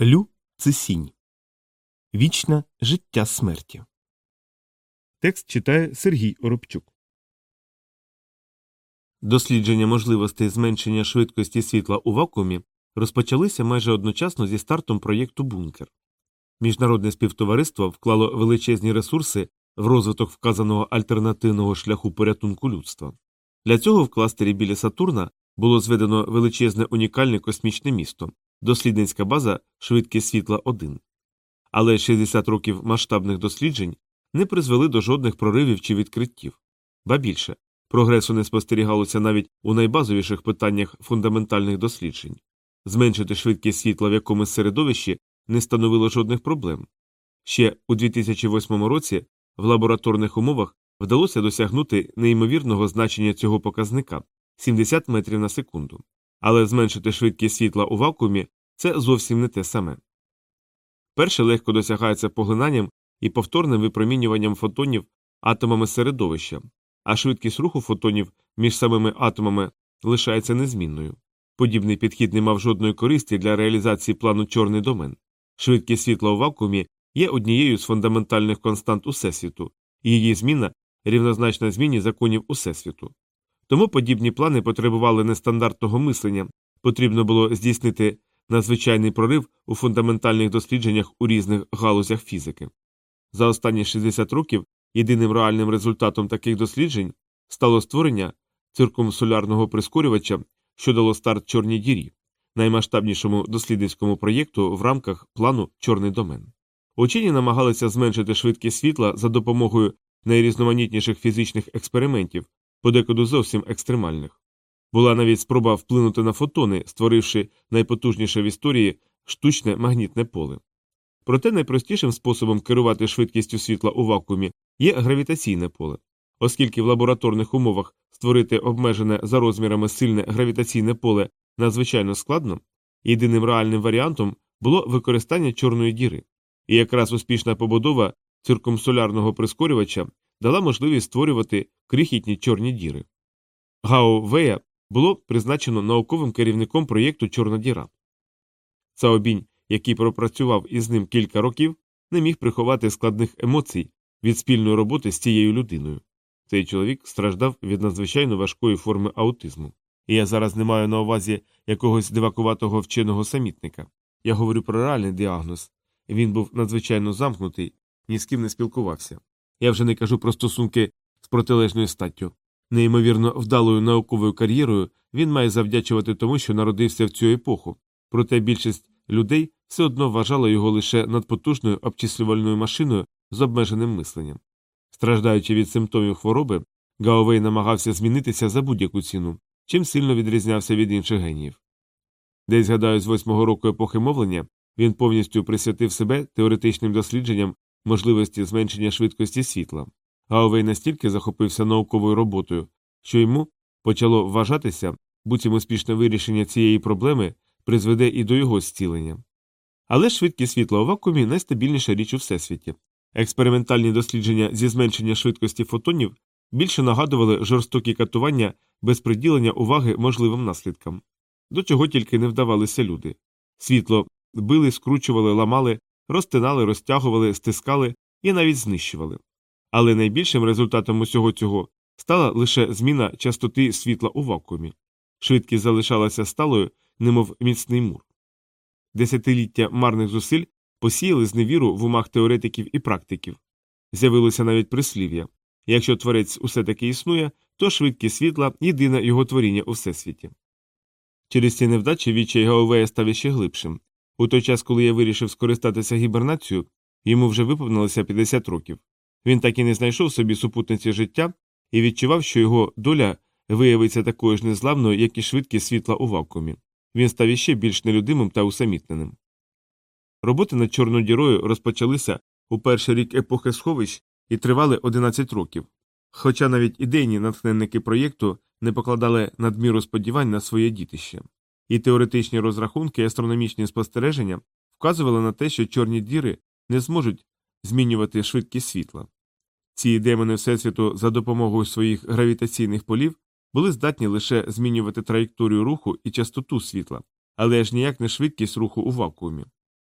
Лю це сінь. Вічне життя смерті. Текст читає Сергій Оробчук. Дослідження можливостей зменшення швидкості світла у вакуумі розпочалися майже одночасно зі стартом проєкту Бункер. Міжнародне співтовариство вклало величезні ресурси в розвиток вказаного альтернативного шляху порятунку людства. Для цього в кластері біля Сатурна було зведено величезне унікальне космічне місто, дослідницька база швидкість світла 1. Але 60 років масштабних досліджень не призвели до жодних проривів чи відкриттів. Ба більше, прогресу не спостерігалося навіть у найбазовіших питаннях фундаментальних досліджень. Зменшити швидкість світла в якомусь середовищі не становило жодних проблем. Ще у 2008 році в лабораторних умовах вдалося досягнути неймовірного значення цього показника 70 метрів на секунду. Але зменшити швидкість світла у вакуумі це зовсім не те саме. Перше легко досягається поглинанням і повторним випромінюванням фотонів атомами середовища, а швидкість руху фотонів між самими атомами лишається незмінною. Подібний підхід не мав жодної користі для реалізації плану чорний домен. Швидкість світла у вакуумі є однією з фундаментальних констант Усесвіту, і її зміна рівнозначна зміні законів Усесвіту. Тому подібні плани потребували нестандартного мислення, потрібно було здійснити надзвичайний прорив у фундаментальних дослідженнях у різних галузях фізики. За останні 60 років єдиним реальним результатом таких досліджень стало створення циркумсолярного прискорювача, що дало старт Чорній дірі, наймасштабнішому дослідницькому проєкту в рамках плану Чорний домен. Учені намагалися зменшити швидкість світла за допомогою найрізноманітніших фізичних експериментів, подекуди зовсім екстремальних. Була навіть спроба вплинути на фотони, створивши найпотужніше в історії штучне магнітне поле. Проте найпростішим способом керувати швидкістю світла у вакуумі є гравітаційне поле, оскільки в лабораторних умовах створити обмежене за розмірами сильне гравітаційне поле надзвичайно складно, єдиним реальним варіантом було використання чорної діри, і якраз успішна побудова циркумсолярного прискорювача дала можливість створювати крихітні чорні діри. Гао Вея було призначено науковим керівником проєкту Чорна діра. Цаобінь, який пропрацював із ним кілька років, не міг приховати складних емоцій від спільної роботи з цією людиною. Цей чоловік страждав від надзвичайно важкої форми аутизму. І я зараз не маю на увазі якогось дивакуватого вченого самітника. Я говорю про реальний діагноз. Він був надзвичайно замкнутий, ні з ким не спілкувався. Я вже не кажу про стосунки з протилежною статтю. Неймовірно вдалою науковою кар'єрою він має завдячувати тому, що народився в цю епоху, проте більшість людей все одно вважала його лише надпотужною обчислювальною машиною з обмеженим мисленням. Страждаючи від симптомів хвороби, Гаовей намагався змінитися за будь-яку ціну, чим сильно відрізнявся від інших геніїв. Десь, гадаю, з восьмого року епохи мовлення він повністю присвятив себе теоретичним дослідженням можливості зменшення швидкості світла. Гаовей настільки захопився науковою роботою, що йому почало вважатися, буцім успішне вирішення цієї проблеми призведе і до його зцілення. Але швидкість світла у вакуумі найстабільніша річ у всесвіті. Експериментальні дослідження зі зменшення швидкості фотонів більше нагадували жорстокі катування без приділення уваги можливим наслідкам. До чого тільки не вдавалися люди. Світло били, скручували, ламали, розтинали, розтягували, стискали і навіть знищували. Але найбільшим результатом усього цього стала лише зміна частоти світла у вакуумі. Швидкість залишалася сталою, немов міцний мур. Десятиліття марних зусиль посіяли зневіру в умах теоретиків і практиків. З'явилося навіть прислів'я якщо творець усе таки існує, то швидкість світла єдине його творіння у всесвіті. Через ці невдачі відчай Гаувея став іще глибшим. У той час, коли я вирішив скористатися гібернацією, йому вже виповнилося 50 років. Він так і не знайшов собі супутниці життя і відчував, що його доля виявиться такою ж незламною, як і швидкість світла у вакуумі. Він став іще більш нелюдимим та усамітненим. Роботи над Чорною дірою розпочалися у перший рік епохи сховищ і тривали 11 років. Хоча навіть ідейні натхненники проєкту не покладали надміру сподівань на своє дітище, і теоретичні розрахунки і астрономічні спостереження вказували на те, що чорні діри не зможуть змінювати швидкість світла. Ці демони Всесвіту за допомогою своїх гравітаційних полів були здатні лише змінювати траєкторію руху і частоту світла, але ж ніяк не швидкість руху у вакуумі.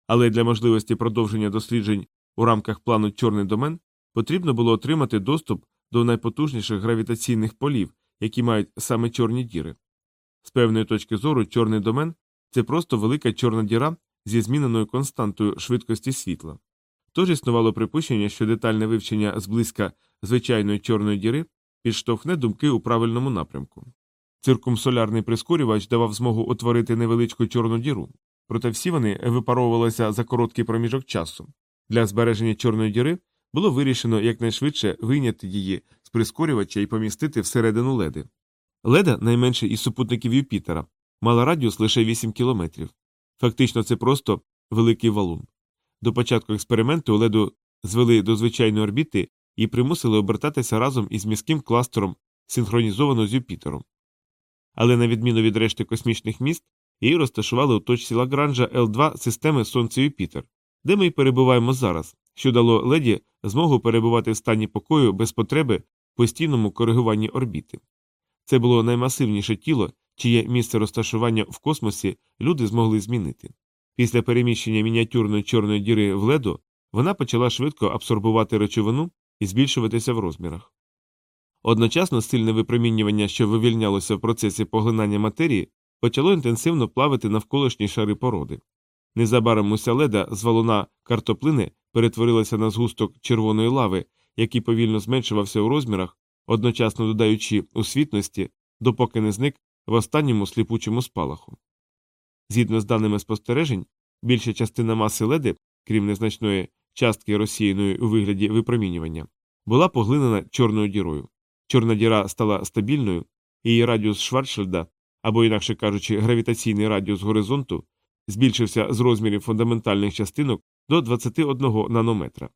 Але для можливості продовження досліджень у рамках плану Чорний домен потрібно було отримати доступ до найпотужніших гравітаційних полів, які мають саме чорні діри. З певної точки зору, чорний домен це просто велика чорна діра зі зміненою константою швидкості світла. Тож існувало припущення, що детальне вивчення зблизька звичайної чорної діри підштовхне думки у правильному напрямку. Циркумсолярний прискорювач давав змогу утворити невеличку чорну діру, проте всі вони випаровувалися за короткий проміжок часу. Для збереження чорної діри було вирішено якнайшвидше вийняти її з прискорювача і помістити всередину леди. Леда, найменший із супутників Юпітера, мала радіус лише 8 кілометрів. Фактично, це просто великий валун. До початку експерименту леду звели до звичайної орбіти і примусили обертатися разом із міським кластером, синхронізовано з Юпітером. Але на відміну від решти космічних міст, її розташували у точці Лагранжа Л2 системи Сонце Юпітер, де ми й перебуваємо зараз, що дало леді змогу перебувати в стані покою без потреби в постійному коригуванні орбіти. Це було наймасивніше тіло, чиє місце розташування в космосі люди змогли змінити. Після переміщення мініатюрної чорної діри в леду вона почала швидко абсорбувати речовину і збільшуватися в розмірах. Одночасно сильне випромінювання, що вивільнялося в процесі поглинання матерії, почало інтенсивно плавити навколишні шари породи. Незабаром уся леда з валуна картоплини перетворилася на згусток червоної лави, який повільно зменшувався у розмірах, одночасно додаючи у світності, допоки не зник в останньому сліпучому спалаху. Згідно з даними спостережень, більша частина маси леди, крім незначної частки розсіяної у вигляді випромінювання, була поглинена чорною дірою. Чорна діра стала стабільною, її радіус Шварцшильда, або, інакше кажучи, гравітаційний радіус горизонту, збільшився з розмірів фундаментальних частинок до 21 нанометра.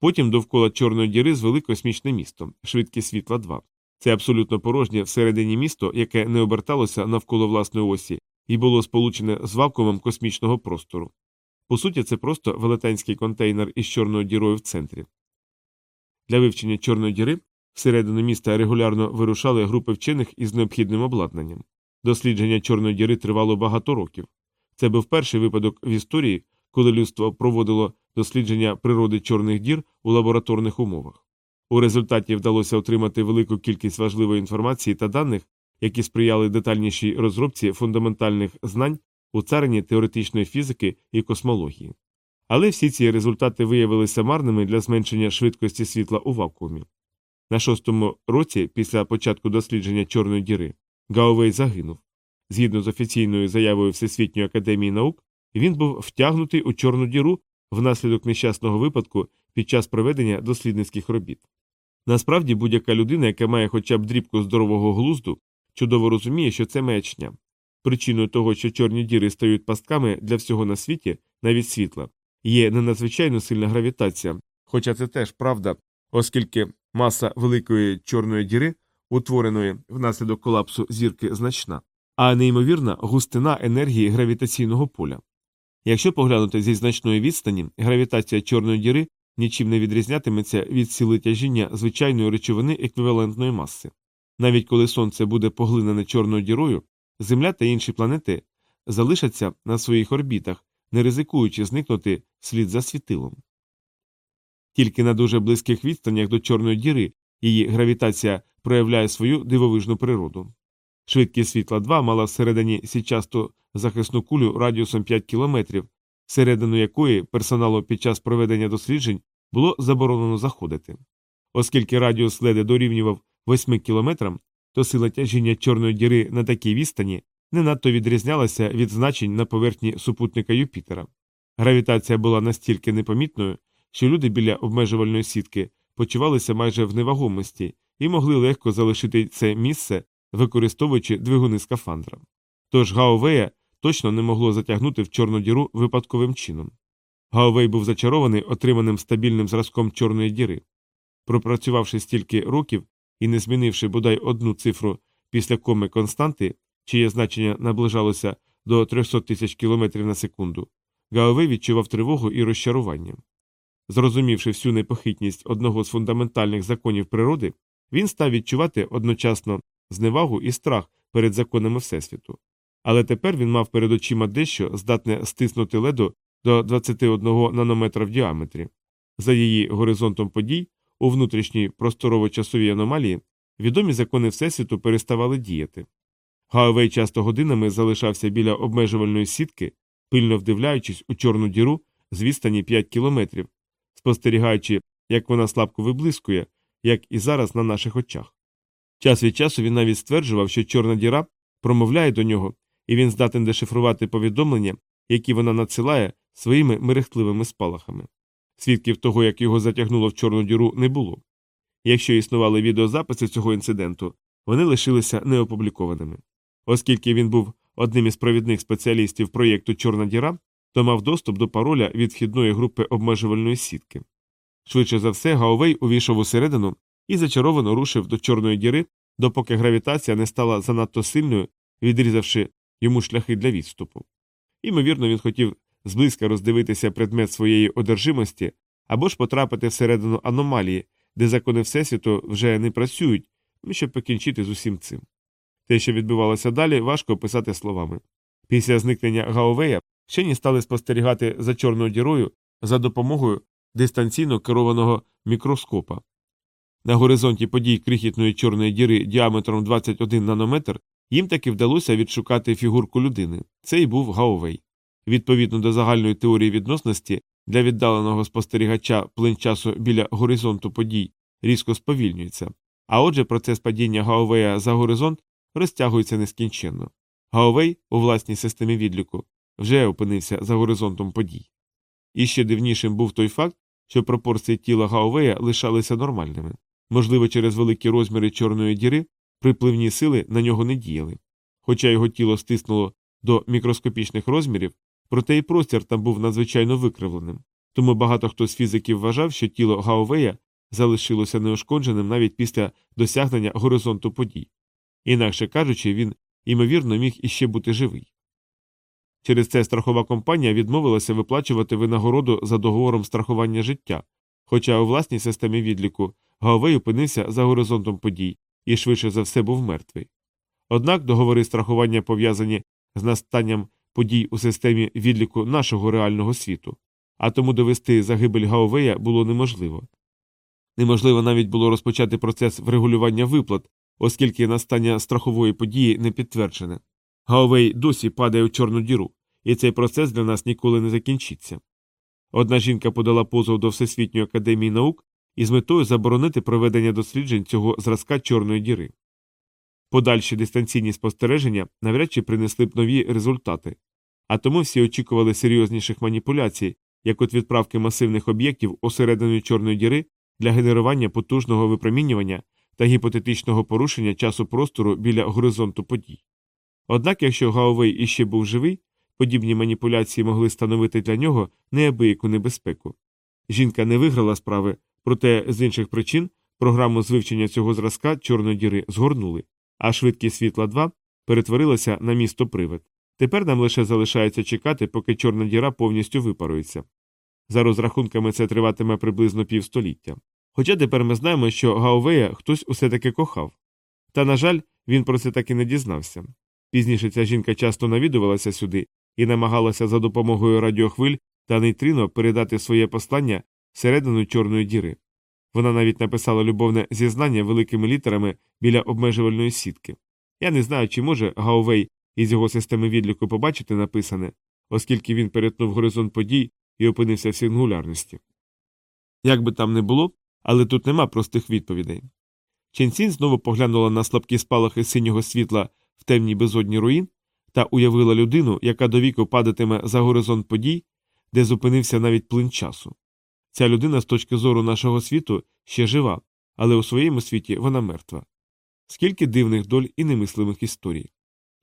Потім довкола Чорної діри звели космічне місто, швидкість світла 2. Це абсолютно порожнє всередині місто, яке не оберталося навколо власної осі і було сполучене з вакуумом космічного простору. По суті, це просто велетенський контейнер із чорною дірою в центрі. Для вивчення Чорної діри всередину міста регулярно вирушали групи вчених із необхідним обладнанням. Дослідження Чорної діри тривало багато років. Це був перший випадок в історії, коли людство проводило дослідження природи чорних дір у лабораторних умовах. У результаті вдалося отримати велику кількість важливої інформації та даних, які сприяли детальнішій розробці фундаментальних знань у царині теоретичної фізики і космології. Але всі ці результати виявилися марними для зменшення швидкості світла у вакуумі. На шостому році, після початку дослідження Чорної діри, Гаувей загинув. Згідно з офіційною заявою Всесвітньої академії наук, він був втягнутий у Чорну діру внаслідок нещасного випадку під час проведення дослідницьких робіт. Насправді, будь-яка людина, яка має хоча б дрібку здорового глузду, чудово розуміє, що це маячня. Причиною того, що чорні діри стають пастками для всього на світі, навіть світла, є не надзвичайно сильна гравітація, хоча це теж правда, оскільки маса великої чорної діри, утвореної внаслідок колапсу зірки, значна, а неймовірна густина енергії гравітаційного поля. Якщо поглянути зі значної відстані, гравітація чорної діри нічим не відрізнятиметься від сили тяжіння звичайної речовини еквівалентної маси. Навіть коли сонце буде поглинене чорною дірою, Земля та інші планети залишаться на своїх орбітах, не ризикуючи зникнути слід за світилом. Тільки на дуже близьких відстанях до Чорної діри її гравітація проявляє свою дивовижну природу. Швидкість світла 2 мала всередині січасту захисну кулю радіусом 5 кілометрів, всередину якої персоналу під час проведення досліджень було заборонено заходити. Оскільки радіус леди дорівнював 8 кілометрам, то сила тяжіння Чорної діри на такій відстані не надто відрізнялася від значень на поверхні супутника Юпітера. Гравітація була настільки непомітною, що люди біля обмежувальної сітки почувалися майже в невагомості і могли легко залишити це місце, використовуючи двигуни скафандра. Тож Гаовея точно не могло затягнути в Чорну діру випадковим чином. Гаовей був зачарований отриманим стабільним зразком Чорної діри. Пропрацювавши стільки років і не змінивши бодай одну цифру після коми константи, чиє значення наближалося до 300 тисяч кілометрів на секунду, Гаовей відчував тривогу і розчарування. Зрозумівши всю непохитність одного з фундаментальних законів природи, він став відчувати одночасно зневагу і страх перед законами Всесвіту. Але тепер він мав перед очима дещо здатне стиснути леду до 21 нанометра в діаметрі. За її горизонтом подій у внутрішній просторово-часовій аномалії відомі закони Всесвіту переставали діяти. Гаовей часто годинами залишався біля обмежувальної сітки, пильно вдивляючись у чорну діру з відстані 5 кілометрів, спостерігаючи, як вона слабко виблискує, як і зараз на наших очах. Час від часу він навіть стверджував, що чорна діра промовляє до нього, і він здатен дешифрувати повідомлення, які вона надсилає своїми мерехтливими спалахами. Свідків того, як його затягнуло в чорну діру, не було. Якщо існували відеозаписи цього інциденту, вони лишилися неопублікованими. Оскільки він був одним із провідних спеціалістів проєкту Чорна діра, то мав доступ до пароля від вхідної групи обмежувальної сітки. Швидше за все, Гаовей увійшов усередину і зачаровано рушив до Чорної діри, допоки гравітація не стала занадто сильною, відрізавши йому шляхи для відступу. Імовірно, він хотів зблизька роздивитися предмет своєї одержимості або ж потрапити всередину аномалії, де закони Всесвіту вже не працюють, щоб покінчити з усім цим. Те, що відбувалося далі, важко описати словами. Після зникнення Гаовея вчені стали спостерігати за чорною дірою за допомогою дистанційно керованого мікроскопа. На горизонті подій крихітної чорної діри діаметром 21 нанометр їм таки вдалося відшукати фігурку людини. Це й був Гаовей. Відповідно до загальної теорії відносності, для віддаленого спостерігача плин часу біля горизонту подій різко сповільнюється, а отже, процес падіння Гаовея за горизонт розтягується нескінченно. Гаовей у власній системі відліку вже опинився за горизонтом подій. І ще дивнішим був той факт, що пропорції тіла Гаовея лишалися нормальними. Можливо, через великі розміри чорної діри припливні сили на нього не діяли. Хоча його тіло стиснуло до мікроскопічних розмірів, проте і простір там був надзвичайно викривленим. Тому багато хто з фізиків вважав, що тіло Гаовея залишилося неушкодженим навіть після досягнення горизонту подій. Інакше кажучи, він, ймовірно, міг іще бути живий. Через це страхова компанія відмовилася виплачувати винагороду за договором страхування життя, хоча у власній системі відліку Гаовей опинився за горизонтом подій і швидше за все був мертвий. Однак договори страхування пов'язані з настанням подій у системі відліку нашого реального світу, а тому довести загибель Гаовея було неможливо. Неможливо навіть було розпочати процес врегулювання виплат, оскільки настання страхової події не підтверджене. Гаовей досі падає у чорну діру, і цей процес для нас ніколи не закінчиться. Одна жінка подала позов до Всесвітньої академії наук із метою заборонити проведення досліджень цього зразка чорної діри. Подальші дистанційні спостереження навряд чи принесли б нові результати, а тому всі очікували серйозніших маніпуляцій, як от відправки масивних об'єктів усередину чорної діри для генерування потужного випромінювання та гіпотетичного порушення часу простору біля горизонту подій. Однак, якщо Гаовей іще був живий, подібні маніпуляції могли становити для нього неабияку небезпеку. Жінка не виграла справи, проте з інших причин програму з вивчення цього зразка чорної діри згорнули, а швидкість світла 2 перетворилася на місто привид. Тепер нам лише залишається чекати, поки чорна діра повністю випарується. За розрахунками це триватиме приблизно півстоліття. Хоча тепер ми знаємо, що Гаовея хтось усе таки кохав. Та, на жаль, він про це так і не дізнався. Пізніше ця жінка часто навідувалася сюди і намагалася за допомогою радіохвиль та нейтрино передати своє послання всередину чорної діри. Вона навіть написала любовне зізнання великими літерами біля обмежувальної сітки. Я не знаю, чи може Гаовей із його системи відліку побачити написане, оскільки він перетнув горизонт подій і опинився в сингулярності. Як би там не було, але тут нема простих відповідей. Ченсін знову поглянула на слабкі спалахи синього світла в темній безодні руїн та уявила людину, яка довіку падатиме за горизонт подій, де зупинився навіть плин часу. Ця людина з точки зору нашого світу ще жива, але у своєму світі вона мертва. Скільки дивних доль і немислимих історій.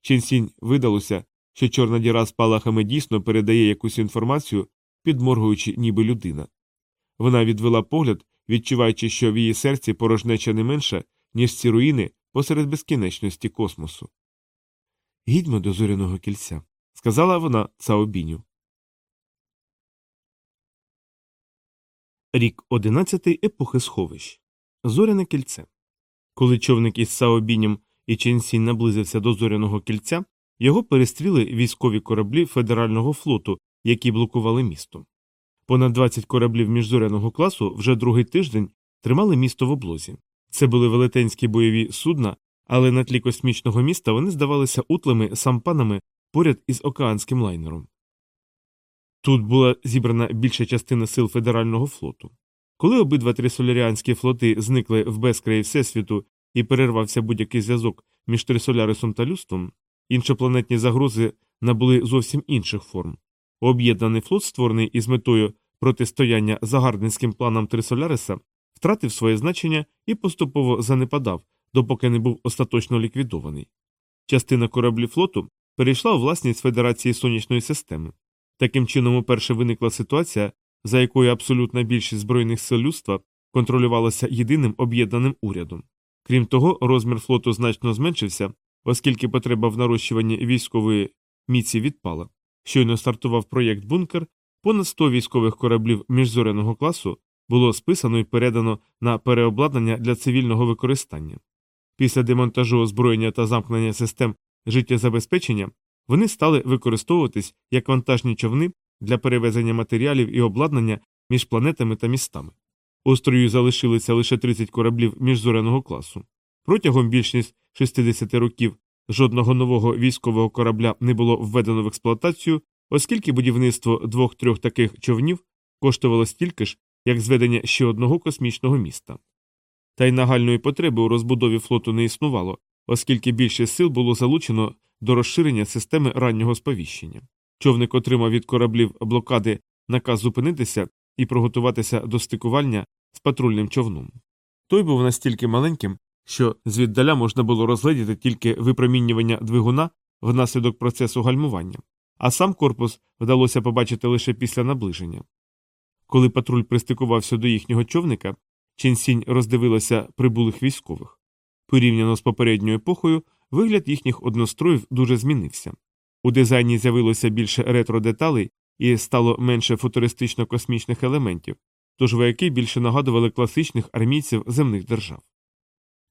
Ченсінь видалося, що чорна діра з палахами дійсно передає якусь інформацію, підморгуючи ніби людина. Вона відвела погляд, відчуваючи, що в її серці порожнеча не менша, ніж ці руїни посеред безкінечності космосу. Гідьмо до зоряного кільця, сказала вона Цаобіню. Рік одинадцятий епохи сховищ. Зоряне кільце. Коли човник із Саобінем і Ченсінь наблизився до зоряного кільця, його перестріли військові кораблі федерального флоту, які блокували місто. Понад 20 кораблів міжзоряного класу вже другий тиждень тримали місто в облозі. Це були велетенські бойові судна, але на тлі космічного міста вони здавалися утлими сампанами поряд із океанським лайнером. Тут була зібрана більша частина сил федерального флоту. Коли обидва трисоляріанські флоти зникли в безкраї Всесвіту і перервався будь-який зв'язок між Трисолярисом та людством, іншопланетні загрози набули зовсім інших форм. Об'єднаний флот, створений із метою протистояння загарбницьким планам Трисоляриса, втратив своє значення і поступово занепадав, допоки не був остаточно ліквідований. Частина кораблів флоту перейшла у власність Федерації сонячної системи. Таким чином, уперше виникла ситуація, за якою абсолютна більшість збройних сил людства контролювалася єдиним об'єднаним урядом. Крім того, розмір флоту значно зменшився, оскільки потреба в нарощуванні військової міці відпала. Щойно стартував проєкт бункер, понад 100 військових кораблів міжзоряного класу було списано і передано на переобладнання для цивільного використання. Після демонтажу озброєння та замкнення систем життєзабезпечення вони стали використовуватись як вантажні човни для перевезення матеріалів і обладнання між планетами та містами. У строю залишилися лише 30 кораблів міжзоряного класу. Протягом більшість 60 років жодного нового військового корабля не було введено в експлуатацію, оскільки будівництво двох-трьох таких човнів коштувало стільки ж, як зведення ще одного космічного міста. Та й нагальної потреби у розбудові флоту не існувало, оскільки більше сил було залучено до розширення системи раннього сповіщення. Човник отримав від кораблів блокади наказ зупинитися і приготуватися до стикування з патрульним човном. Той був настільки маленьким, що звіддаля можна було розгледіти тільки випромінювання двигуна внаслідок процесу гальмування, а сам корпус вдалося побачити лише після наближення. Коли патруль пристикувався до їхнього човника, Ченсінь роздивилася прибулих військових. Порівняно з попередньою епохою, вигляд їхніх одностроїв дуже змінився. У дизайні з'явилося більше ретро-деталей і стало менше футуристично космічних елементів, тож вояки більше нагадували класичних армійців земних держав.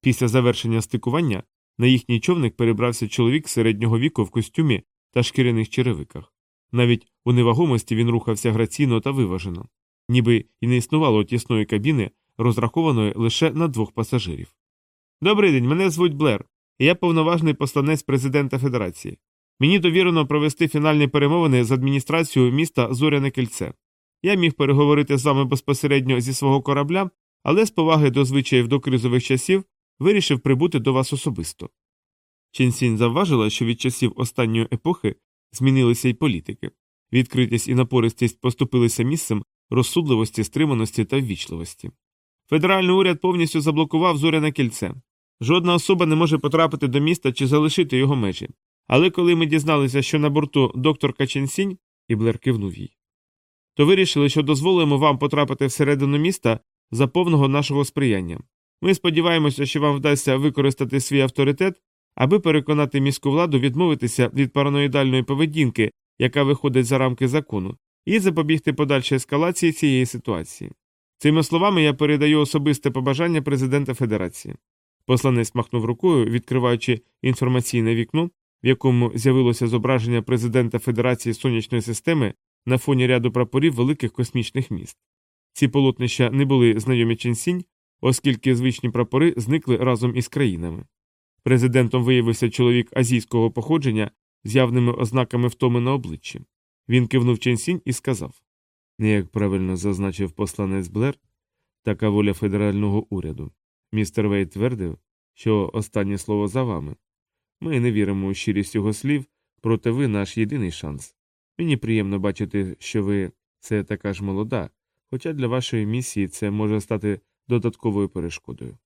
Після завершення стикування на їхній човник перебрався чоловік середнього віку в костюмі та шкіряних черевиках. Навіть у невагомості він рухався граційно та виважено, ніби і не існувало тісної кабіни, розрахованої лише на двох пасажирів. Добрий день, мене звуть Блер, і я повноважний посланець президента Федерації. Мені довірено провести фінальні перемовини з адміністрацією міста Зоряне Кільце. Я міг переговорити з вами безпосередньо зі свого корабля, але з поваги до звичаїв до кризових часів вирішив прибути до вас особисто. Ченсінь завважила, що від часів останньої епохи змінилися й політики. Відкритість і напористість поступилися місцем розсудливості, стриманості та ввічливості. Федеральний уряд повністю заблокував зоряне кільце. Жодна особа не може потрапити до міста чи залишити його межі. Але коли ми дізналися, що на борту доктор Каченсінь, і Блер кивнув їй, то вирішили, що дозволимо вам потрапити всередину міста за повного нашого сприяння. Ми сподіваємося, що вам вдасться використати свій авторитет, аби переконати міську владу відмовитися від параноїдальної поведінки, яка виходить за рамки закону, і запобігти подальшій ескалації цієї ситуації. Цими словами я передаю особисте побажання президента Федерації. Посланець махнув рукою, відкриваючи інформаційне вікно, в якому з'явилося зображення президента Федерації сонячної системи на фоні ряду прапорів великих космічних міст. Ці полотнища не були знайомі Ченсінь, оскільки звичні прапори зникли разом із країнами. Президентом виявився чоловік азійського походження з явними ознаками втоми на обличчі. Він кивнув Ченсінь і сказав як правильно зазначив посланець Блер, така воля федерального уряду. Містер Вейт твердив, що останнє слово за вами. Ми не віримо у щирість його слів, проте ви наш єдиний шанс. Мені приємно бачити, що ви це така ж молода, хоча для вашої місії це може стати додатковою перешкодою.